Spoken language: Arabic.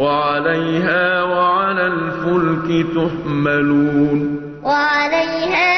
وعليها وعلى الفلك تحملون. وعليها